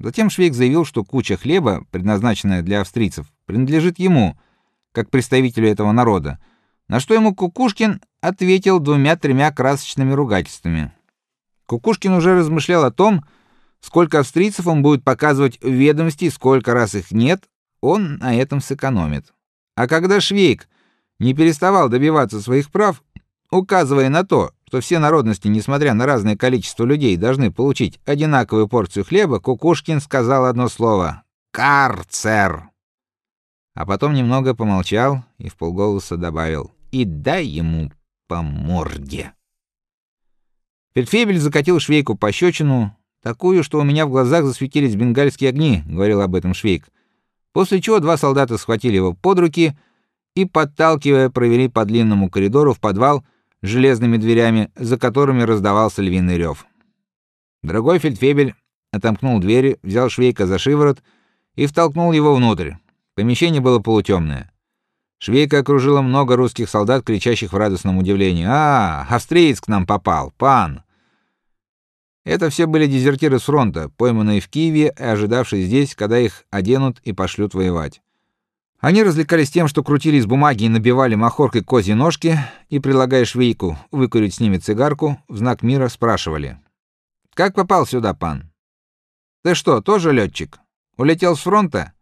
Затем Швейк заявил, что куча хлеба, предназначенная для австрийцев, принадлежит ему, как представителю этого народа. На что ему Кукушкин ответил двумя-тремя красочными ругательствами. Кукушкин уже размышлял о том, сколько австрийцев он будет показывать в ведомости, сколько раз их нет, он на этом сэкономит. А когда Швейк не переставал добиваться своих прав, указывая на то, что все народности, несмотря на разное количество людей, должны получить одинаковую порцию хлеба, Кукушкин сказал одно слово: "Карцер". А потом немного помолчал и вполголоса добавил: "И дай ему по морде". Фельдфебель закатил Швейку пощечину, такую, что у меня в глазах засветились бенгальские огни, говорил об этом Швейк. После чего два солдата схватили его под руки и подталкивая провели по длинному коридору в подвал железными дверями, за которыми раздавался львиный рев. Дорогой фельдфебель отомкнул двери, взял Швейка за шиворот и втолкнул его внутрь. Помещение было полутемное. Швейка окружило много русских солдат, кричащих в радостном удивлении: "А, австриец к нам попал, пан!" Это все были дезертиры с фронта, пойманные в Киеве и ожидавшие здесь, когда их оденут и пошлют воевать. Они развлекались тем, что крутили из бумаги и набивали махоркой козьи ножки и, предлагая швейку выкурить с ними цигарку, в знак мира спрашивали: "Как попал сюда, пан? Ты что, тоже летчик? Улетел с фронта?"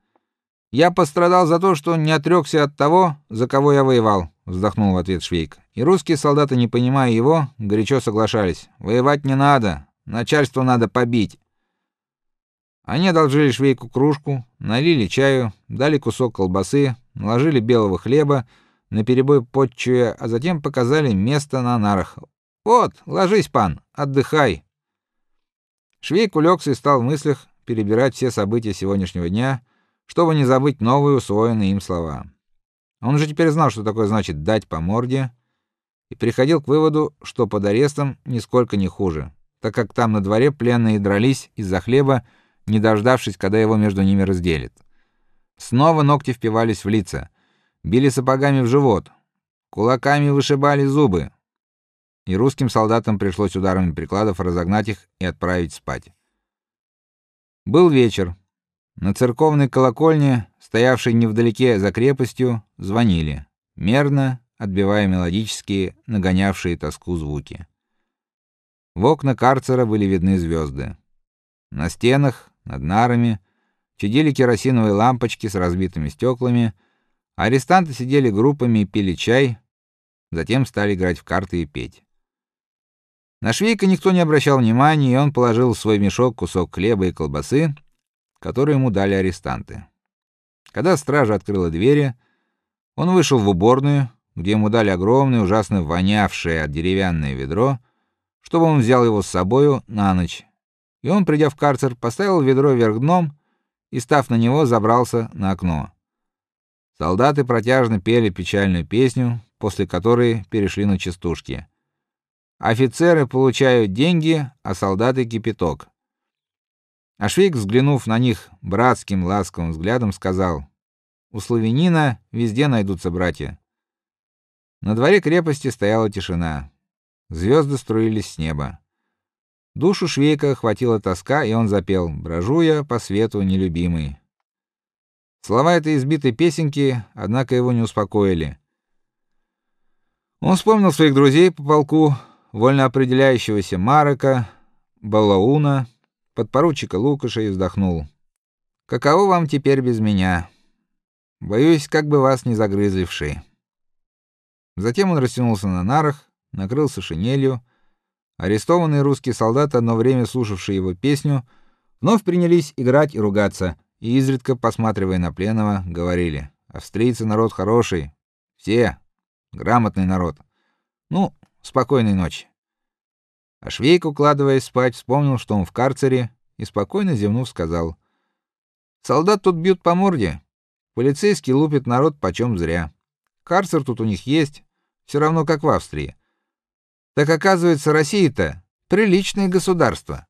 "Я пострадал за то, что не отрекся от того, за кого я воевал", вздохнул в ответ Швейк. И русские солдаты, не понимая его, горячо соглашались: "Воевать не надо, начальство надо побить". Они одолжили швейку кружку, налили чаю, дали кусок колбасы, наложили белого хлеба, наперебой подчуя, а затем показали место на нарах. Вот, ложись, пан, отдыхай. Швейк улегся и стал в мыслях перебирать все события сегодняшнего дня, чтобы не забыть новые усвоенные им слова. Он уже теперь знал, что такое значит дать по морде, и приходил к выводу, что под арестом нисколько не хуже, так как там на дворе пленные дрались из-за хлеба не дождавшись, когда его между ними разделят. Снова ногти впивались в лица, били сапогами в живот, кулаками вышибали зубы. И русским солдатам пришлось ударами прикладов разогнать их и отправить спать. Был вечер. На церковной колокольне, стоявшей невдалеке за крепостью, звонили, мерно отбивая мелодические, нагонявшие тоску звуки. В окна карцера были видны звезды. На стенах над нарами чадили керосиновые лампочки с разбитыми стеклами. Арестанты сидели группами и пили чай, затем стали играть в карты и петь. На Швейка никто не обращал внимания, и он положил в свой мешок кусок хлеба и колбасы, которые ему дали арестанты. Когда стража открыла двери, он вышел в уборную, где ему дали огромное, ужасно вонявшее от деревянное ведро, чтобы он взял его с собою на ночь и он, придя в карцер, поставил ведро вверх дном и, став на него, забрался на окно. Солдаты протяжно пели печальную песню, после которой перешли на частушки. Офицеры получают деньги, а солдаты кипяток. А Швейк, взглянув на них братским ласковым взглядом, сказал: "У славянина везде найдутся братья". На дворе крепости стояла тишина. Звезды струились с неба. Душу Швейка охватила тоска, и он запел: "Брожу я по свету нелюбимый". Слова этой избитой песенки, однако, его не успокоили. Он вспомнил своих друзей по полку, вольно определяющегося Марака, Балауна, подпоручика Лукаша и вздохнул. Каково вам теперь без меня? Боюсь, как бы вас не загрызли вши. Затем он растянулся на нарах, накрылся шинелью, Арестованные русские солдаты, одно время слушавшие его песню, вновь принялись играть и ругаться, и изредка посматривая на пленного, говорили: "Австрийцы народ хороший, все грамотный народ. Ну, спокойной ночи". А Швейк, укладываясь спать, вспомнил, что он в карцере, и спокойно зевнув, сказал: "Солдат тут бьют по морде, полицейские лупят народ почем зря. Карцер тут у них есть, все равно как в Австрии. Так оказывается, Россия-то приличное государство.